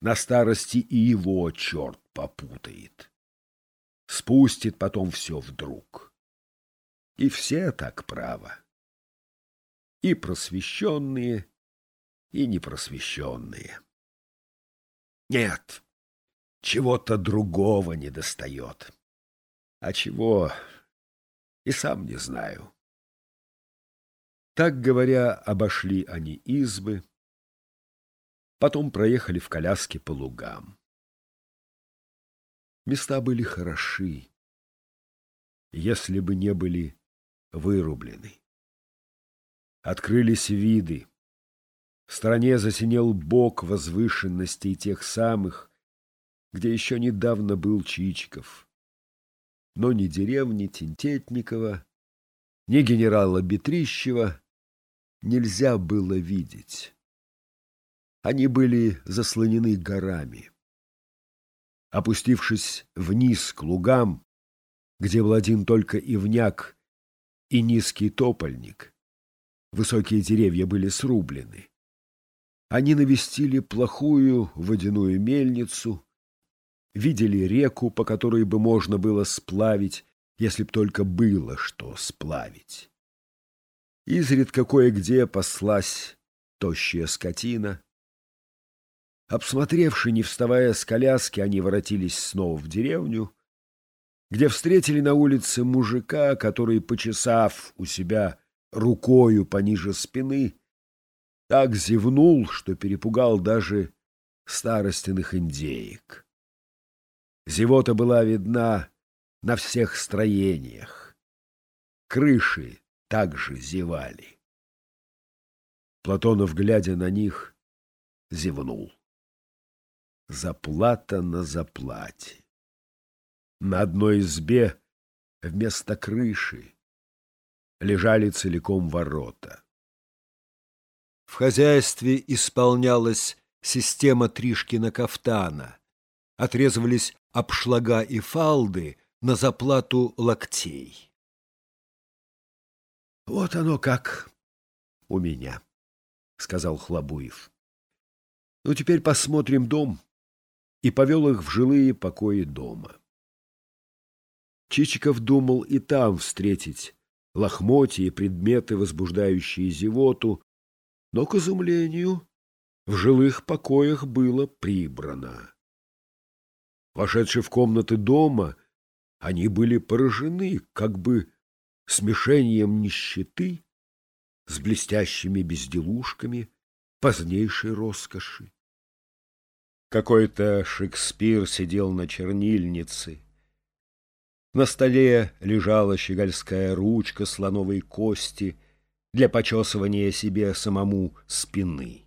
на старости и его черт попутает. Спустит потом все вдруг. И все так право. И просвещенные, и непросвещенные. Нет, чего-то другого не достает. А чего, и сам не знаю. Так говоря, обошли они избы, потом проехали в коляске по лугам. Места были хороши, если бы не были вырублены. Открылись виды. В стороне засинел бок возвышенностей тех самых, где еще недавно был Чичиков. Но ни деревни Тинтетникова, ни генерала Бетрищева нельзя было видеть. Они были заслонены горами. Опустившись вниз к лугам, где был один только ивняк и низкий топольник, высокие деревья были срублены. Они навестили плохую водяную мельницу, видели реку, по которой бы можно было сплавить, если б только было что сплавить. Изредка кое-где паслась тощая скотина, Обсмотревши, не вставая с коляски, они воротились снова в деревню, где встретили на улице мужика, который, почесав у себя рукою пониже спины, так зевнул, что перепугал даже старостиных индеек. Зевота была видна на всех строениях. Крыши также зевали. Платонов, глядя на них, зевнул заплата на заплате. На одной избе вместо крыши лежали целиком ворота. В хозяйстве исполнялась система Тришкина кафтана. Отрезывались обшлага и фалды на заплату локтей. «Вот оно как у меня», — сказал Хлобуев. «Ну, теперь посмотрим дом» и повел их в жилые покои дома. Чичиков думал и там встретить лохмотья и предметы, возбуждающие зевоту, но, к изумлению, в жилых покоях было прибрано. Вошедшие в комнаты дома, они были поражены как бы смешением нищеты с блестящими безделушками позднейшей роскоши. Какой-то Шекспир сидел на чернильнице. На столе лежала щегольская ручка слоновой кости для почесывания себе самому спины.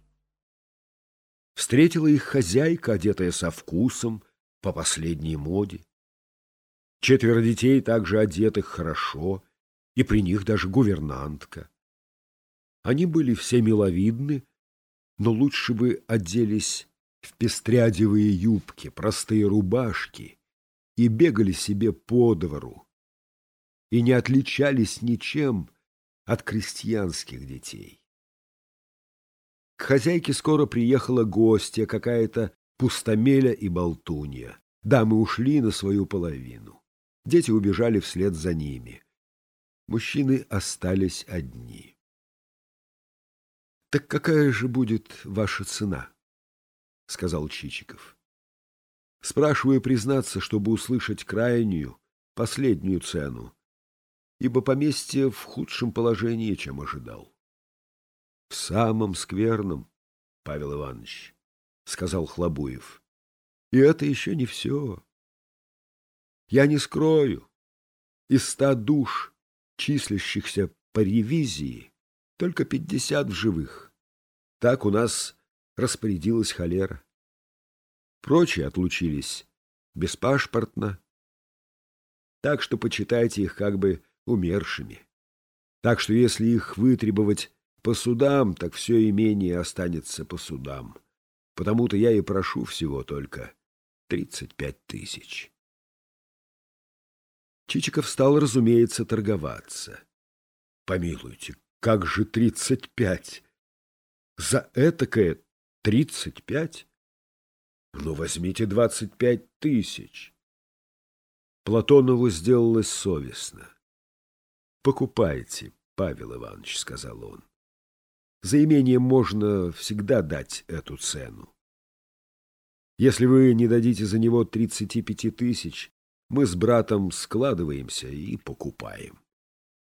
Встретила их хозяйка, одетая со вкусом, по последней моде. Четверо детей также одетых хорошо, и при них даже гувернантка. Они были все миловидны, но лучше бы оделись в пестрядевые юбки, простые рубашки и бегали себе по двору, и не отличались ничем от крестьянских детей. К хозяйке скоро приехала гостья, какая-то пустомеля и болтунья. Дамы ушли на свою половину. Дети убежали вслед за ними. Мужчины остались одни. — Так какая же будет ваша цена? — сказал Чичиков. Спрашиваю признаться, чтобы услышать крайнюю, последнюю цену, ибо поместье в худшем положении, чем ожидал. — В самом скверном, Павел Иванович, — сказал Хлобуев. — И это еще не все. Я не скрою, из ста душ, числящихся по ревизии, только пятьдесят в живых. Так у нас распорядилась холера. Прочие отлучились беспашпортно, так что почитайте их как бы умершими. Так что если их вытребовать по судам, так все имение останется по судам. Потому-то я и прошу всего только тридцать пять тысяч. Чичиков стал, разумеется, торговаться. Помилуйте, как же тридцать пять? За этакое Тридцать пять? Ну, возьмите двадцать пять тысяч. Платонову сделалось совестно. «Покупайте, Павел Иванович», — сказал он. «За имение можно всегда дать эту цену. Если вы не дадите за него тридцати пяти тысяч, мы с братом складываемся и покупаем».